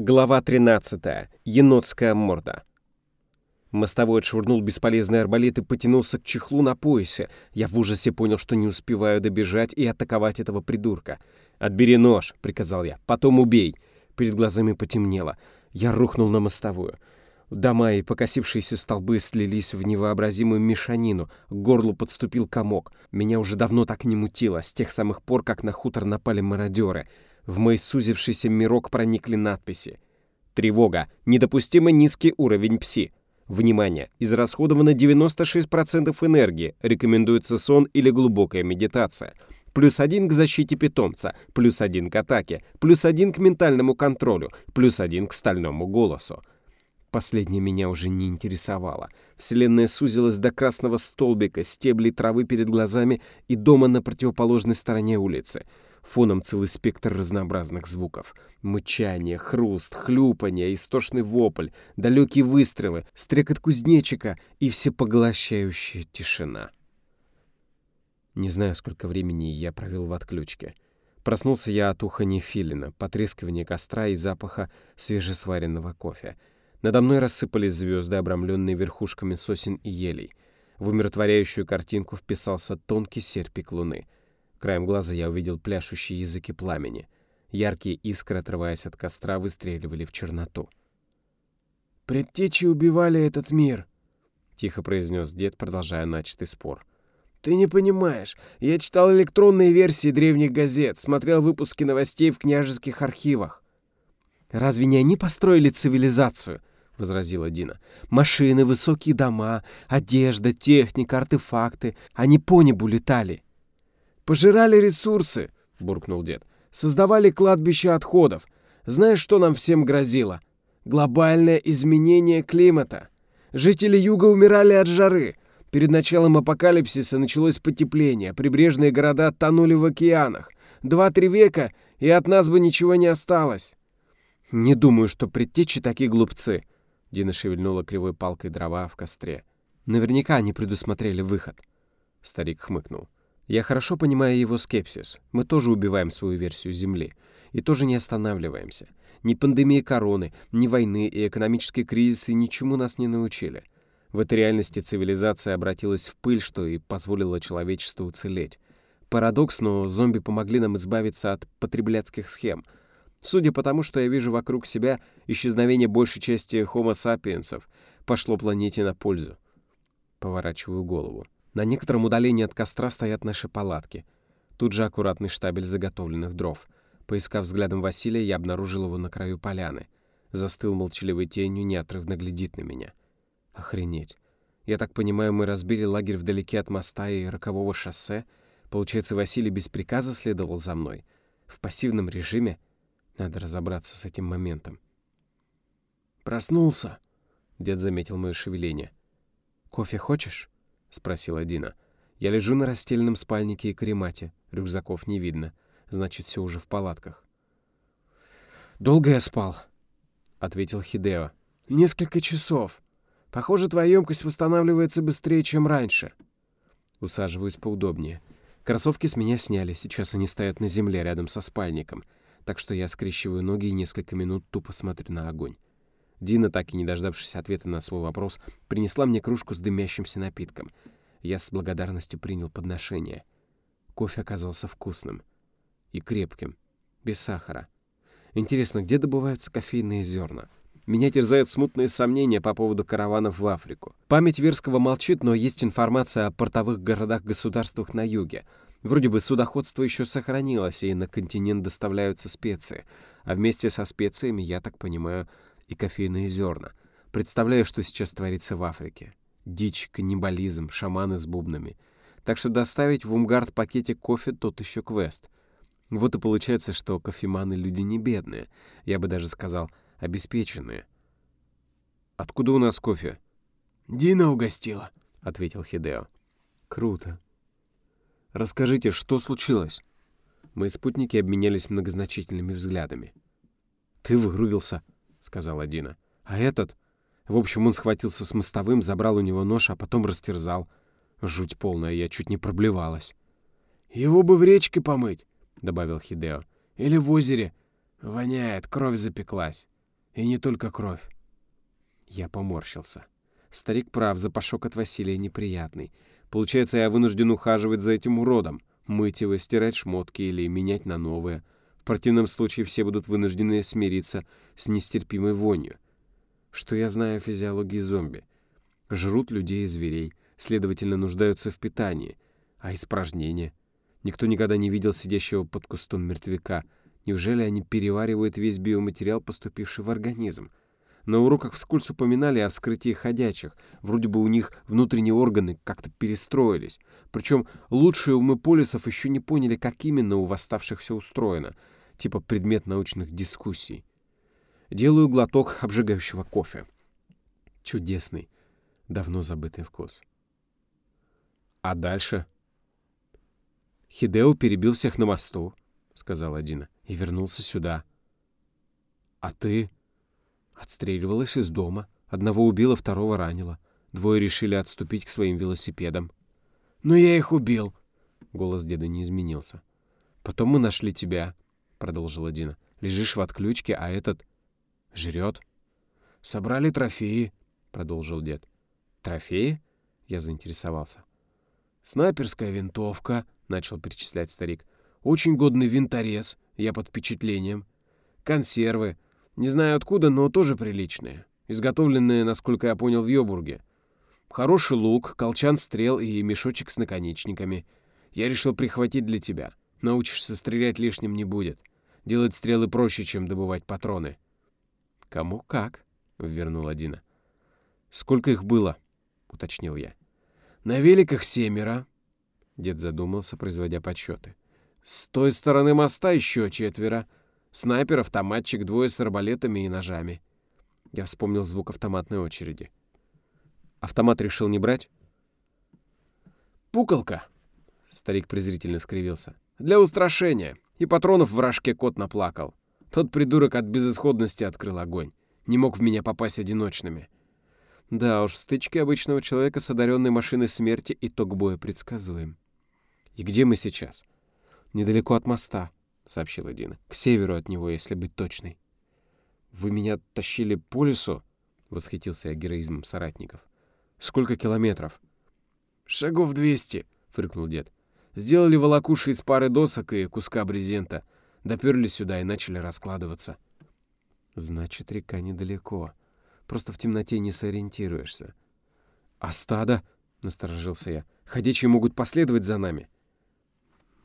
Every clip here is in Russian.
Глава 13. Енотская морда. Мостовой отшвырнул бесполезный арбалет и потянулся к чехлу на поясе. Я в ужасе понял, что не успеваю добежать и атаковать этого придурка. «Отбери нож», — приказал я, — «потом убей». Перед глазами потемнело. Я рухнул на мостовую. Дома и покосившиеся столбы слились в невообразимую мешанину. К горлу подступил комок. Меня уже давно так не мутило, с тех самых пор, как на хутор напали мародеры — в мой сузившийся мирок проникли надписи. Тревога. Недопустимо низкий уровень пси. Внимание! Израсходовано 96% энергии. Рекомендуется сон или глубокая медитация. Плюс один к защите питомца, плюс один к атаке, плюс один к ментальному контролю, плюс один к стальному голосу. Последнее меня уже не интересовало. Вселенная сузилась до красного столбика, стеблей травы перед глазами и дома на противоположной стороне улицы — Фоном целый спектр разнообразных звуков. Мычание, хруст, хлюпанье, истошный вопль, далекие выстрелы, стрекот кузнечика и всепоглощающая тишина. Не знаю, сколько времени я провел в отключке. Проснулся я от уханья филина, потрескивания костра и запаха свежесваренного кофе. Надо мной рассыпались звезды, обрамленные верхушками сосен и елей. В умиротворяющую картинку вписался тонкий серпик луны — Краем глаза я увидел пляшущие языки пламени. Яркие искры, отрываясь от костра, выстреливали в черноту. «Предтечи убивали этот мир», — тихо произнес дед, продолжая начатый спор. «Ты не понимаешь. Я читал электронные версии древних газет, смотрел выпуски новостей в княжеских архивах». «Разве не они построили цивилизацию?» — возразила Дина. «Машины, высокие дома, одежда, техника, артефакты. Они по небу летали». «Пожирали ресурсы», — буркнул дед. «Создавали кладбище отходов. Знаешь, что нам всем грозило? Глобальное изменение климата. Жители юга умирали от жары. Перед началом апокалипсиса началось потепление. Прибрежные города тонули в океанах. Два-три века, и от нас бы ничего не осталось». «Не думаю, что предтечи такие глупцы», — Дина шевельнула кривой палкой дрова в костре. «Наверняка они предусмотрели выход». Старик хмыкнул. Я хорошо понимаю его скепсис. Мы тоже убиваем свою версию Земли. И тоже не останавливаемся. Ни пандемия короны, ни войны и экономические кризисы ничему нас не научили. В этой реальности цивилизация обратилась в пыль, что и позволило человечеству уцелеть. Парадокс, но зомби помогли нам избавиться от потребляцких схем. Судя по тому, что я вижу вокруг себя, исчезновение большей части homo sapiensов пошло планете на пользу. Поворачиваю голову. На некотором удалении от костра стоят наши палатки. Тут же аккуратный штабель заготовленных дров. Поискав взглядом Василия, я обнаружил его на краю поляны. Застыл молчаливой тенью, неотрывно глядит на меня. Охренеть. Я так понимаю, мы разбили лагерь вдалеке от моста и рокового шоссе? Получается, Василий без приказа следовал за мной? В пассивном режиме? Надо разобраться с этим моментом. «Проснулся», — дед заметил мое шевеление. «Кофе хочешь?» — спросила Дина. «Я лежу на расстеленном спальнике и каремате. Рюкзаков не видно. Значит, все уже в палатках». «Долго я спал?» — ответил Хидео. «Несколько часов. Похоже, твоя емкость восстанавливается быстрее, чем раньше». Усаживаюсь поудобнее. Кроссовки с меня сняли, сейчас они стоят на земле рядом со спальником, так что я скрещиваю ноги и несколько минут тупо смотрю на огонь. Дина, так и не дождавшись ответа на свой вопрос, принесла мне кружку с дымящимся напитком. Я с благодарностью принял подношение. Кофе оказался вкусным и крепким, без сахара. Интересно, где добываются кофейные зерна? Меня терзают смутные сомнения по поводу караванов в Африку. Память Верского молчит, но есть информация о портовых городах-государствах на юге. Вроде бы судоходство еще сохранилось, и на континент доставляются специи. А вместе со специями, я так понимаю, и кофейные зерна. Представляю, что сейчас творится в Африке. Дичь, каннибализм, шаманы с бубнами. Так что доставить в Умгард пакетик кофе тот еще квест. Вот и получается, что кофеманы люди не бедные. Я бы даже сказал, обеспеченные. «Откуда у нас кофе?» «Дина угостила», — ответил Хидео. «Круто. Расскажите, что случилось?» Мои спутники обменялись многозначительными взглядами. «Ты вырубился», — сказала Дина. «А этот...» В общем, он схватился с мостовым, забрал у него нож, а потом растерзал. Жуть полная, я чуть не проблевалась. «Его бы в речке помыть», — добавил Хидео. «Или в озере. Воняет, кровь запеклась». И не только кровь. Я поморщился. Старик прав, запашок от Василия неприятный. Получается, я вынужден ухаживать за этим уродом, мыть его, стирать шмотки или менять на новые. Противном случае все будут вынуждены смириться с нестерпимой вонью. Что я знаю о физиологии зомби? Жрут людей и зверей, следовательно, нуждаются в питании. А испражнения? Никто никогда не видел сидящего под кустом мертвяка. Неужели они переваривают весь биоматериал, поступивший в организм? На уроках вскользь упоминали о вскрытии ходячих. Вроде бы у них внутренние органы как-то перестроились. Причем лучшие умы полисов еще не поняли, как именно у восставших все устроено. Типа предмет научных дискуссий. Делаю глоток обжигающего кофе. Чудесный, давно забытый вкус. А дальше? Хидео перебил всех на мосту, сказала Дина, и вернулся сюда. А ты? Отстреливалась из дома. Одного убила, второго ранила. Двое решили отступить к своим велосипедам. «Но я их убил!» Голос деда не изменился. «Потом мы нашли тебя», — продолжила Дина. «Лежишь в отключке, а этот жрет». «Собрали трофеи», — продолжил дед. «Трофеи?» — я заинтересовался. «Снайперская винтовка», — начал перечислять старик. «Очень годный винторез, я под впечатлением. Консервы, не знаю откуда, но тоже приличные. Изготовленные, насколько я понял, в Йобурге. Хороший лук, колчан стрел и мешочек с наконечниками. Я решил прихватить для тебя. Научишься стрелять лишним не будет. Делать стрелы проще, чем добывать патроны. «Кому как?» — вернула Дина. «Сколько их было?» — уточнил я. «На великах семеро». Дед задумался, производя подсчеты. «С той стороны моста еще четверо. Снайпер, автоматчик, двое с арбалетами и ножами. Я вспомнил звук автоматной очереди. Автомат решил не брать? «Пуколка!» — старик презрительно скривился. «Для устрашения. И патронов в рожке кот наплакал. Тот придурок от безысходности открыл огонь. Не мог в меня попасть одиночными». Да уж, в стычке обычного человека с одаренной машиной смерти итог боя предсказуем. «И где мы сейчас?» «Недалеко от моста», — сообщила Дина. «К северу от него, если быть точной». «Вы меня тащили по лесу?» — восхитился я героизмом соратников. «Сколько километров?» «Шагов двести», — фыркнул дед. «Сделали волокуши из пары досок и куска брезента. Доперли сюда и начали раскладываться». «Значит, река недалеко. Просто в темноте не сориентируешься». «А стадо?» — насторожился я. «Ходячие могут последовать за нами».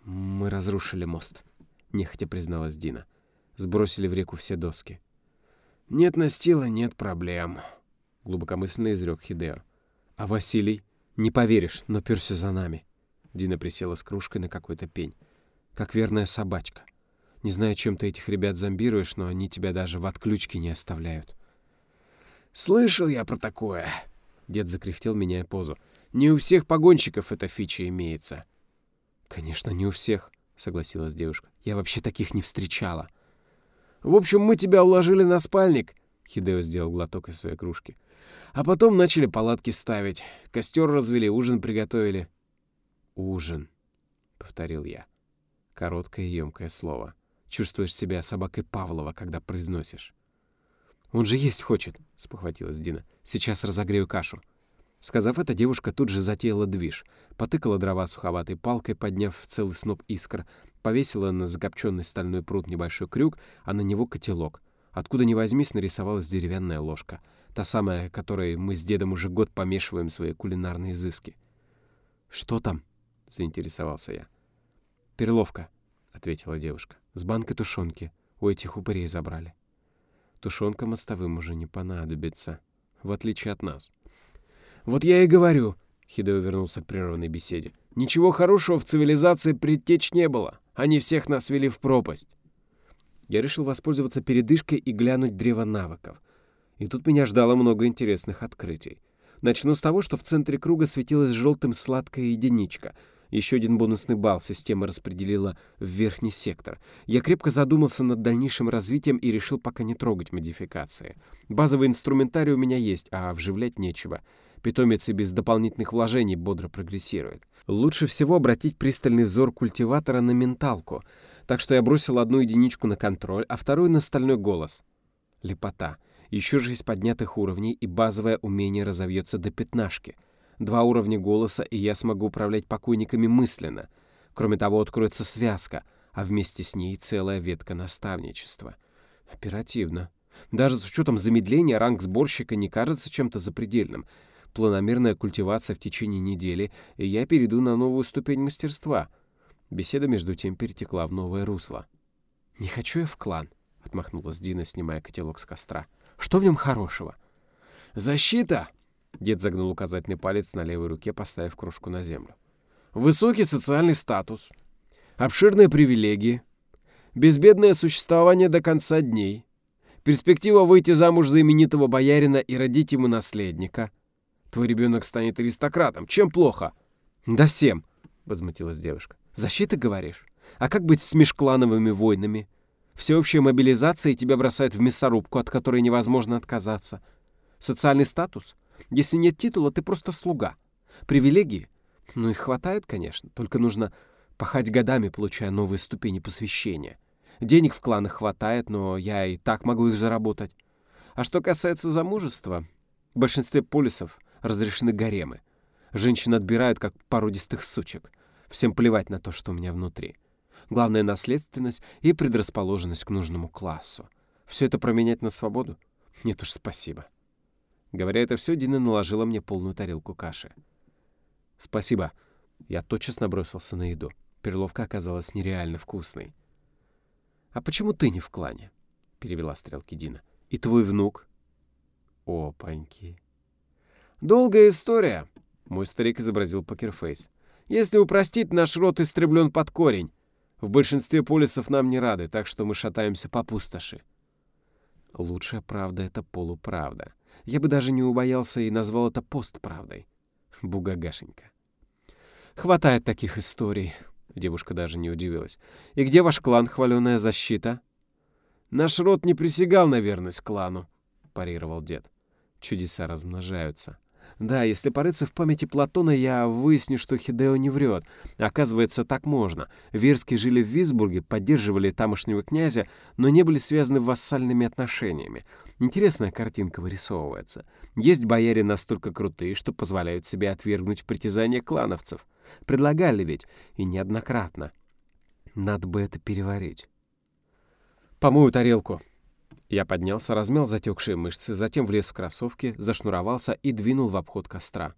«Мы разрушили мост», нехотя призналась Дина. Сбросили в реку все доски. «Нет настила, нет проблем», — глубокомысленно изрек Хидео. «А Василий? Не поверишь, но перся за нами». Дина присела с кружкой на какой-то пень. «Как верная собачка. Не знаю, чем ты этих ребят зомбируешь, но они тебя даже в отключке не оставляют». «Слышал я про такое», — дед закряхтел, меняя позу. «Не у всех погонщиков эта фича имеется». «Конечно, не у всех», — согласилась девушка. «Я вообще таких не встречала». «В общем, мы тебя уложили на спальник», — Хидео сделал глоток из своей кружки. «А потом начали палатки ставить. Костер развели, ужин приготовили». «Ужин», — повторил я. Короткое и емкое слово. Чувствуешь себя собакой Павлова, когда произносишь. «Он же есть хочет», — спохватилась Дина. «Сейчас разогрею кашу». Сказав это, девушка тут же затеяла движ. Потыкала дрова суховатой палкой, подняв целый сноп искр. Повесила на закопченный стальной пруд небольшой крюк, а на него котелок. Откуда ни возьмись, нарисовалась деревянная ложка. Та самая, которой мы с дедом уже год помешиваем свои кулинарные изыски. «Что там?» — заинтересовался я. «Перловка», — ответила девушка. «С банкой тушенки. У этих упырей забрали». «Тушенка мостовым уже не понадобится, в отличие от нас». «Вот я и говорю», — Хидео вернулся к прерванной беседе. «Ничего хорошего в цивилизации предтеч не было. Они всех нас вели в пропасть». Я решил воспользоваться передышкой и глянуть древо навыков. И тут меня ждало много интересных открытий. Начну с того, что в центре круга светилась желтым сладкая единичка. Еще один бонусный балл система распределила в верхний сектор. Я крепко задумался над дальнейшим развитием и решил пока не трогать модификации. Базовый инструментарий у меня есть, а вживлять нечего — Питомец и без дополнительных вложений бодро прогрессирует. Лучше всего обратить пристальный взор культиватора на менталку. Так что я бросил одну единичку на контроль, а вторую на стальной голос. Лепота. Еще же из поднятых уровней, и базовое умение разовьется до пятнашки. Два уровня голоса, и я смогу управлять покойниками мысленно. Кроме того, откроется связка, а вместе с ней целая ветка наставничества. Оперативно. Даже с учетом замедления ранг сборщика не кажется чем-то запредельным. Планомерная культивация в течение недели, и я перейду на новую ступень мастерства. Беседа между тем перетекла в новое русло. «Не хочу я в клан», — отмахнулась Дина, снимая котелок с костра. Что в нем хорошего? Защита! Дед загнул указательный палец на левой руке, поставив кружку на землю. Высокий социальный статус, обширные привилегии, безбедное существование до конца дней, перспектива выйти замуж за именитого боярина и родить ему наследника. Твой ребенок станет аристократом. Чем плохо? Да всем, возмутилась девушка. Защита, говоришь? А как быть с межклановыми войнами? Всеобщая мобилизация тебя бросают в мясорубку, от которой невозможно отказаться. Социальный статус? Если нет титула, ты просто слуга. Привилегии? Ну, их хватает, конечно, только нужно пахать годами, получая новые ступени посвящения. Денег в кланах хватает, но я и так могу их заработать. А что касается замужества, в большинстве полисов разрешены гаремы. Женщин отбирают, как породистых сучек. Всем плевать на то, что у меня внутри. Главное — наследственность и предрасположенность к нужному классу. Все это променять на свободу? Нет уж, спасибо. Говоря это все, Дина наложила мне полную тарелку каши. «Спасибо». Я тотчас набросился на еду. Перловка оказалась нереально вкусной. «А почему ты не в клане?» — перевела стрелки Дина. «И твой внук?» «Опаньки!» «Долгая история», — мой старик изобразил покерфейс. «Если упростить, наш род истреблен под корень. В большинстве полисов нам не рады, так что мы шатаемся по пустоши. Лучшая правда — это полуправда. Я бы даже не убоялся и назвал это постправдой. Бугагашенька. Хватает таких историй. Девушка даже не удивилась. И где ваш клан, хваленая защита? Наш род не присягал на верность клану, парировал дед. Чудеса размножаются. Да, если порыться в памяти Платона, я выясню, что Хидео не врет. Оказывается, так можно. Верские жили в Висбурге, поддерживали тамошнего князя, но не были связаны вассальными отношениями. Интересная картинка вырисовывается. Есть бояре настолько крутые, что позволяют себе отвергнуть притязания клановцев. Предлагали ведь, и неоднократно. Надо бы это переварить. «Помою тарелку», я поднялся, размял затекшие мышцы, затем влез в кроссовки, зашнуровался и двинул в обход костра.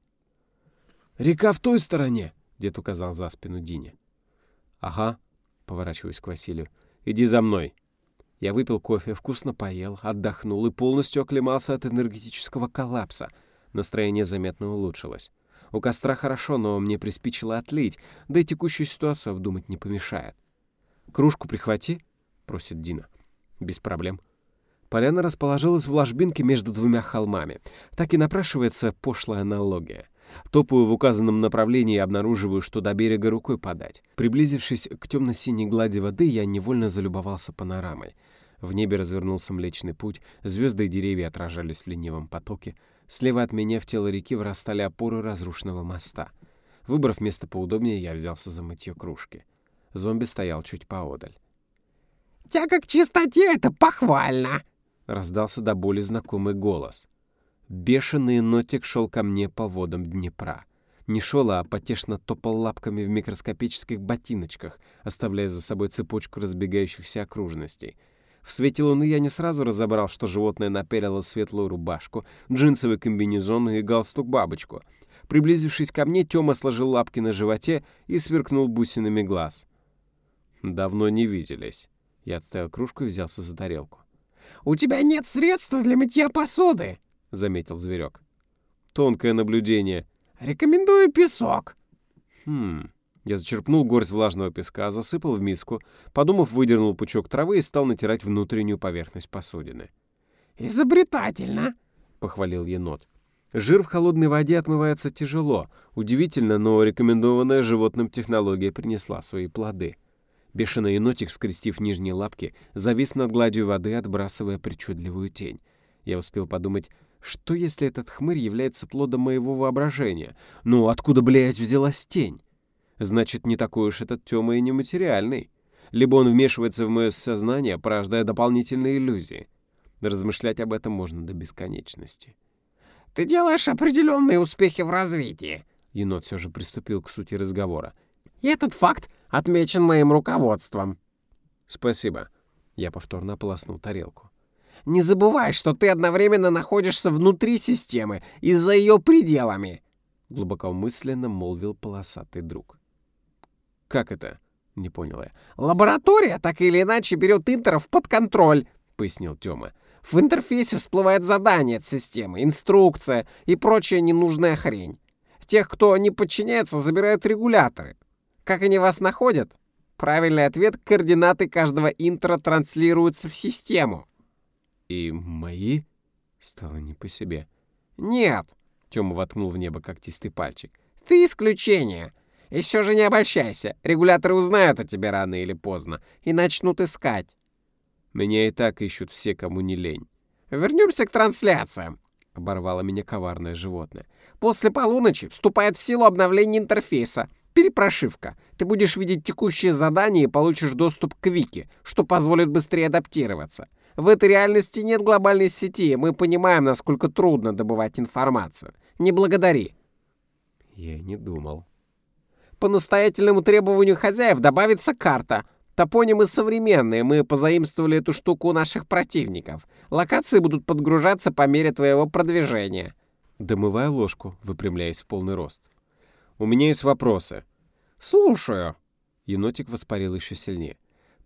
«Река в той стороне!» — дед указал за спину Дине. «Ага», — поворачиваясь к Василию. «Иди за мной». Я выпил кофе, вкусно поел, отдохнул и полностью оклемался от энергетического коллапса. Настроение заметно улучшилось. У костра хорошо, но мне приспичило отлить, да и текущую ситуацию обдумать не помешает. «Кружку прихвати», — просит Дина. «Без проблем». Поляна расположилась в ложбинке между двумя холмами. Так и напрашивается пошлая аналогия. Топаю в указанном направлении и обнаруживаю, что до берега рукой подать. Приблизившись к темно-синей глади воды, я невольно залюбовался панорамой. В небе развернулся Млечный Путь, звезды и деревья отражались в ленивом потоке. Слева от меня в тело реки вырастали опоры разрушенного моста. Выбрав место поудобнее, я взялся за мытье кружки. Зомби стоял чуть поодаль. «Тяга к чистоте — это похвально!» — раздался до боли знакомый голос. Бешеный нотик шел ко мне по водам Днепра. Не шел, а потешно топал лапками в микроскопических ботиночках, оставляя за собой цепочку разбегающихся окружностей. В свете луны я не сразу разобрал, что животное напялило светлую рубашку, джинсовый комбинезон и галстук-бабочку. Приблизившись ко мне, Тёма сложил лапки на животе и сверкнул бусинами глаз. «Давно не виделись». Я отставил кружку и взялся за тарелку. «У тебя нет средств для мытья посуды», — заметил зверек. «Тонкое наблюдение». «Рекомендую песок». «Хм...» Я зачерпнул горсть влажного песка, засыпал в миску, подумав, выдернул пучок травы и стал натирать внутреннюю поверхность посудины. «Изобретательно!» — похвалил енот. Жир в холодной воде отмывается тяжело. Удивительно, но рекомендованная животным технология принесла свои плоды. Бешеный енотик, скрестив нижние лапки, завис над гладью воды, отбрасывая причудливую тень. Я успел подумать, что если этот хмырь является плодом моего воображения? Ну, откуда, блядь, взялась тень? Значит, не такой уж этот Тёма и нематериальный. Либо он вмешивается в мое сознание, порождая дополнительные иллюзии. Размышлять об этом можно до бесконечности. «Ты делаешь определенные успехи в развитии», — енот все же приступил к сути разговора. «И этот факт отмечен моим руководством». «Спасибо». Я повторно ополоснул тарелку. «Не забывай, что ты одновременно находишься внутри системы и за ее пределами», — глубокомысленно молвил полосатый друг. «Как это?» — не понял я. «Лаборатория так или иначе берет интеров под контроль», — пояснил Тёма. «В интерфейсе всплывает задание от системы, инструкция и прочая ненужная хрень. Тех, кто не подчиняется, забирают регуляторы. Как они вас находят? Правильный ответ — координаты каждого интера транслируются в систему». «И мои?» — стало не по себе. «Нет», — Тёма воткнул в небо когтистый пальчик. «Ты исключение. И все же не обольщайся. Регуляторы узнают о тебе рано или поздно и начнут искать. Меня и так ищут все, кому не лень. Вернемся к трансляциям. Оборвало меня коварное животное. После полуночи вступает в силу обновление интерфейса. Перепрошивка. Ты будешь видеть текущие задания и получишь доступ к Вики, что позволит быстрее адаптироваться. В этой реальности нет глобальной сети, и мы понимаем, насколько трудно добывать информацию. Не благодари. Я не думал. По настоятельному требованию хозяев добавится карта. Топонимы современные, мы позаимствовали эту штуку у наших противников. Локации будут подгружаться по мере твоего продвижения. Домывая ложку, выпрямляясь в полный рост. У меня есть вопросы. Слушаю. Енотик воспарил еще сильнее.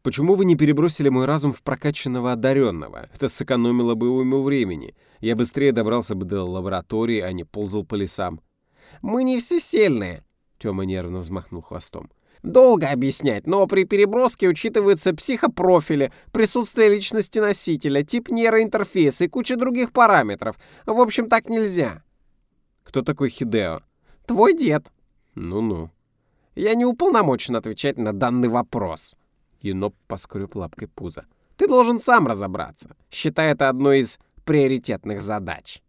Почему вы не перебросили мой разум в прокачанного одаренного? Это сэкономило бы уйму времени. Я быстрее добрался бы до лаборатории, а не ползал по лесам. Мы не всесильные. Тёма нервно взмахнул хвостом. Долго объяснять, но при переброске учитываются психопрофили, присутствие личности носителя, тип нейроинтерфейса и куча других параметров. В общем, так нельзя. Кто такой Хидео? Твой дед. Ну-ну. Я не уполномочен отвечать на данный вопрос. Енот поскреб лапкой пузо. Ты должен сам разобраться. Считай это одной из приоритетных задач.